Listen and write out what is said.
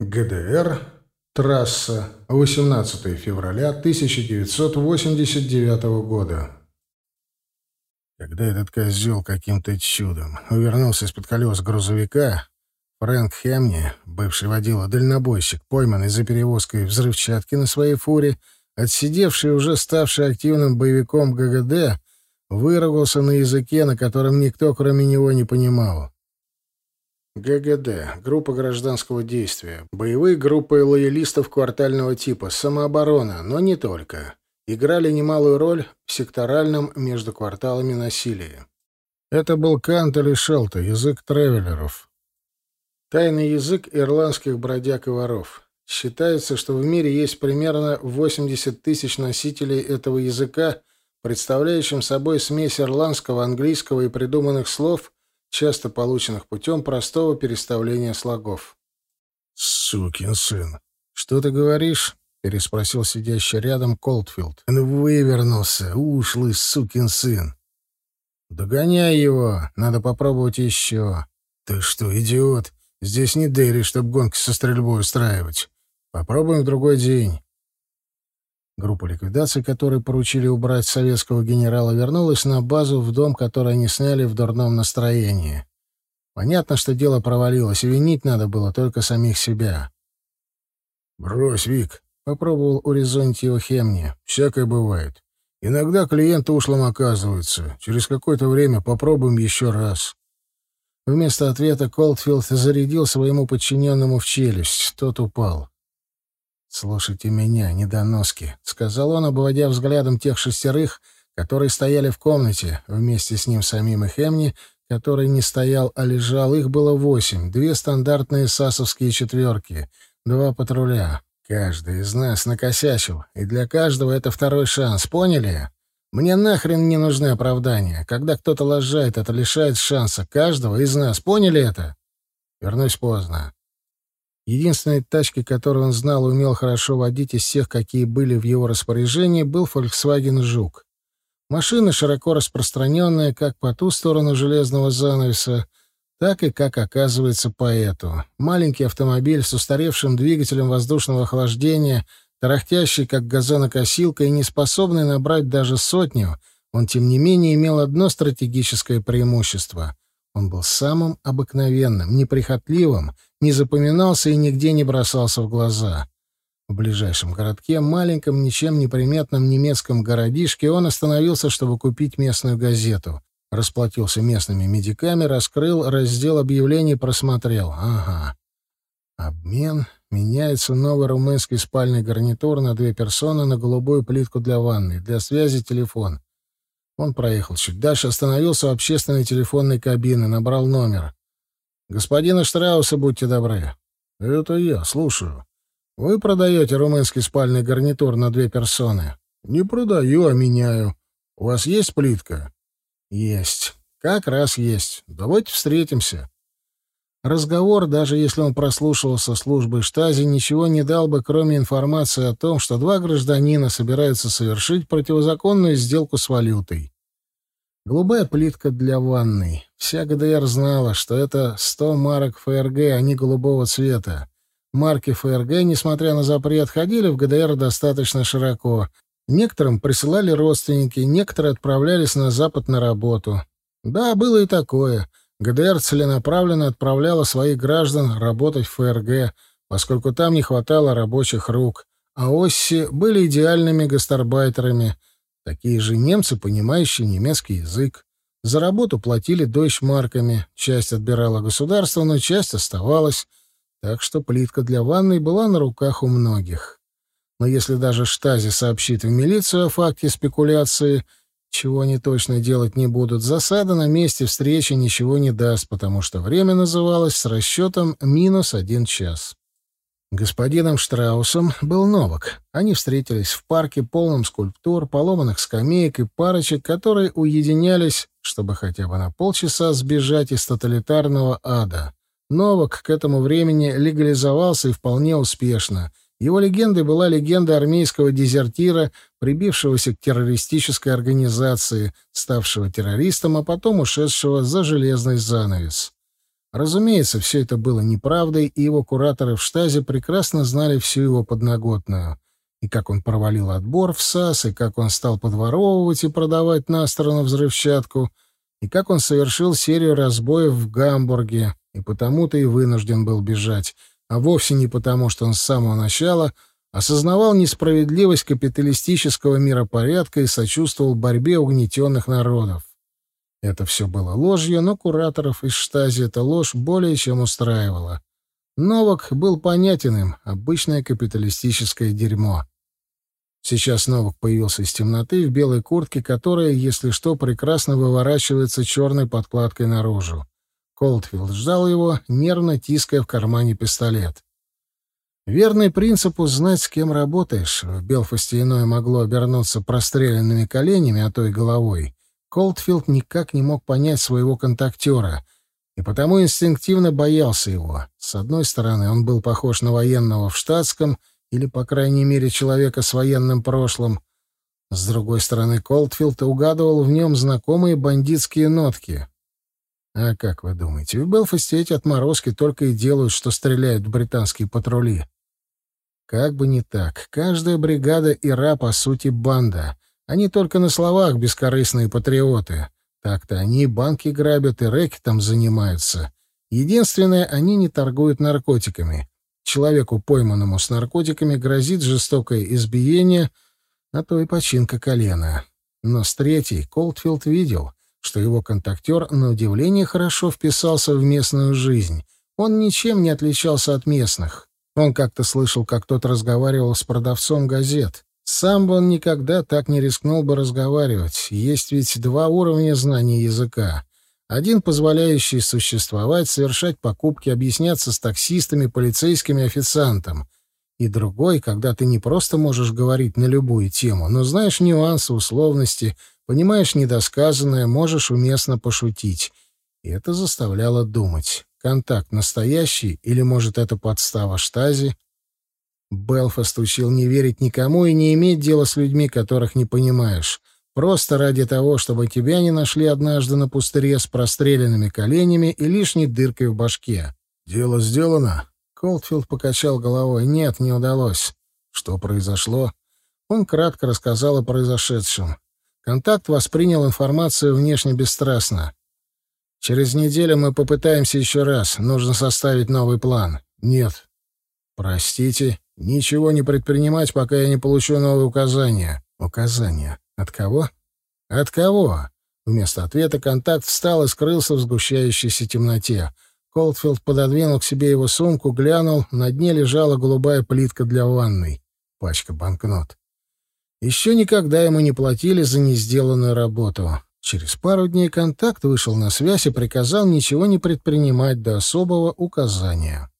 ГДР. Трасса. 18 февраля 1989 года. Когда этот козел каким-то чудом увернулся из-под колес грузовика, Фрэнк Хемни, бывший водила-дальнобойщик, пойманный за перевозкой взрывчатки на своей фуре, отсидевший уже ставший активным боевиком ГГД, выругался на языке, на котором никто, кроме него, не понимал. ГГД. Группа гражданского действия. Боевые группы лоялистов квартального типа. Самооборона, но не только. Играли немалую роль в секторальном между кварталами насилии. Это был Кант или Шелта, язык тревелеров. Тайный язык ирландских бродяг и воров. Считается, что в мире есть примерно 80 тысяч носителей этого языка, представляющим собой смесь ирландского, английского и придуманных слов — часто полученных путем простого переставления слогов. «Сукин сын! Что ты говоришь?» — переспросил сидящий рядом Колдфилд. «Он вывернулся, ушлый сукин сын!» «Догоняй его! Надо попробовать еще!» «Ты что, идиот? Здесь не Дерри, чтобы гонки со стрельбой устраивать. Попробуем в другой день». Группа ликвидации, которой поручили убрать советского генерала, вернулась на базу в дом, который они сняли в дурном настроении. Понятно, что дело провалилось, и винить надо было только самих себя. «Брось, Вик», — попробовал урезонить его Хемни. «Всякое бывает. Иногда клиенты ушлым оказываются. Через какое-то время попробуем еще раз». Вместо ответа Колдфилд зарядил своему подчиненному в челюсть. Тот упал. «Слушайте меня, недоноски», — сказал он, обводя взглядом тех шестерых, которые стояли в комнате, вместе с ним самим и Хемни, который не стоял, а лежал. Их было восемь, две стандартные сасовские четверки, два патруля. Каждый из нас накосячил, и для каждого это второй шанс, поняли? Мне нахрен не нужны оправдания. Когда кто-то лажает, это лишает шанса каждого из нас, поняли это? Вернусь поздно. Единственной тачкой, которую он знал и умел хорошо водить из всех, какие были в его распоряжении, был Volkswagen «Жук». Машина широко распространенная как по ту сторону железного занавеса, так и, как оказывается, по эту. Маленький автомобиль с устаревшим двигателем воздушного охлаждения, тарахтящий, как газонокосилка, и не способный набрать даже сотню, он, тем не менее, имел одно стратегическое преимущество. Он был самым обыкновенным, неприхотливым, не запоминался и нигде не бросался в глаза. В ближайшем городке, маленьком, ничем не приметном немецком городишке, он остановился, чтобы купить местную газету. Расплатился местными медиками, раскрыл раздел объявлений, просмотрел. Ага. Обмен. Меняется новый румынский спальный гарнитур на две персоны на голубую плитку для ванны. Для связи телефон. Он проехал чуть дальше, остановился у общественной телефонной кабины, набрал номер. «Господина Штрауса, будьте добры». «Это я, слушаю. Вы продаете румынский спальный гарнитур на две персоны?» «Не продаю, а меняю. У вас есть плитка?» «Есть. Как раз есть. Давайте встретимся». Разговор, даже если он прослушивался службой штази, ничего не дал бы, кроме информации о том, что два гражданина собираются совершить противозаконную сделку с валютой. Голубая плитка для ванной. Вся ГДР знала, что это 100 марок ФРГ, а не голубого цвета. Марки ФРГ, несмотря на запрет, ходили в ГДР достаточно широко. Некоторым присылали родственники, некоторые отправлялись на Запад на работу. Да, было и такое. ГДР целенаправленно отправляла своих граждан работать в ФРГ, поскольку там не хватало рабочих рук. А Осси были идеальными гастарбайтерами — Такие же немцы, понимающие немецкий язык. За работу платили дойчмарками, часть отбирала государство, но часть оставалась, так что плитка для ванной была на руках у многих. Но если даже Штази сообщит в милицию о факте спекуляции, чего они точно делать не будут, засада на месте встречи ничего не даст, потому что время называлось с расчетом минус один час. Господином Штраусом был Новак. Они встретились в парке, полном скульптур, поломанных скамеек и парочек, которые уединялись, чтобы хотя бы на полчаса сбежать из тоталитарного ада. Новак к этому времени легализовался и вполне успешно. Его легендой была легенда армейского дезертира, прибившегося к террористической организации, ставшего террористом, а потом ушедшего за железный занавес. Разумеется, все это было неправдой, и его кураторы в штазе прекрасно знали всю его подноготную. И как он провалил отбор в САС, и как он стал подворовывать и продавать на сторону взрывчатку, и как он совершил серию разбоев в Гамбурге, и потому-то и вынужден был бежать, а вовсе не потому, что он с самого начала осознавал несправедливость капиталистического миропорядка и сочувствовал борьбе угнетенных народов. Это все было ложью, но кураторов из штази эта ложь более чем устраивала. Новак был понятен им, обычное капиталистическое дерьмо. Сейчас Новак появился из темноты в белой куртке, которая, если что, прекрасно выворачивается черной подкладкой наружу. Колдфилд ждал его, нервно тиская в кармане пистолет. Верный принципу знать, с кем работаешь, в Белфасте иное могло обернуться простреленными коленями, а то и головой. Колдфилд никак не мог понять своего контактера, и потому инстинктивно боялся его. С одной стороны, он был похож на военного в штатском, или, по крайней мере, человека с военным прошлым. С другой стороны, Колдфилд угадывал в нем знакомые бандитские нотки. А как вы думаете, в Белфасте эти отморозки только и делают, что стреляют в британские патрули? Как бы не так. Каждая бригада Ира, по сути, банда. Они только на словах бескорыстные патриоты. Так-то они банки грабят и рэкетом занимаются. Единственное, они не торгуют наркотиками. Человеку, пойманному с наркотиками, грозит жестокое избиение, а то и починка колена. Но с третьей Колдфилд видел, что его контактер на удивление хорошо вписался в местную жизнь. Он ничем не отличался от местных. Он как-то слышал, как тот разговаривал с продавцом газет. Сам бы он никогда так не рискнул бы разговаривать. Есть ведь два уровня знания языка. Один, позволяющий существовать, совершать покупки, объясняться с таксистами, полицейскими, официантом. И другой, когда ты не просто можешь говорить на любую тему, но знаешь нюансы, условности, понимаешь недосказанное, можешь уместно пошутить. И это заставляло думать. Контакт настоящий или, может, это подстава штази? Белфаст учил не верить никому и не иметь дела с людьми, которых не понимаешь. Просто ради того, чтобы тебя не нашли однажды на пустыре с простреленными коленями и лишней дыркой в башке. «Дело сделано?» Колдфилд покачал головой. «Нет, не удалось». «Что произошло?» Он кратко рассказал о произошедшем. Контакт воспринял информацию внешне бесстрастно. «Через неделю мы попытаемся еще раз. Нужно составить новый план». «Нет». «Простите». Ничего не предпринимать, пока я не получу новые указания. Указания? От кого? От кого? Вместо ответа контакт встал и скрылся в сгущающейся темноте. Колдфилд пододвинул к себе его сумку, глянул, на дне лежала голубая плитка для ванной. Пачка банкнот. Еще никогда ему не платили за несделанную работу. Через пару дней контакт вышел на связь и приказал ничего не предпринимать до особого указания.